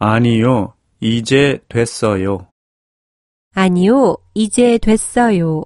아니요, 이제 됐어요. 아니요, 이제 됐어요.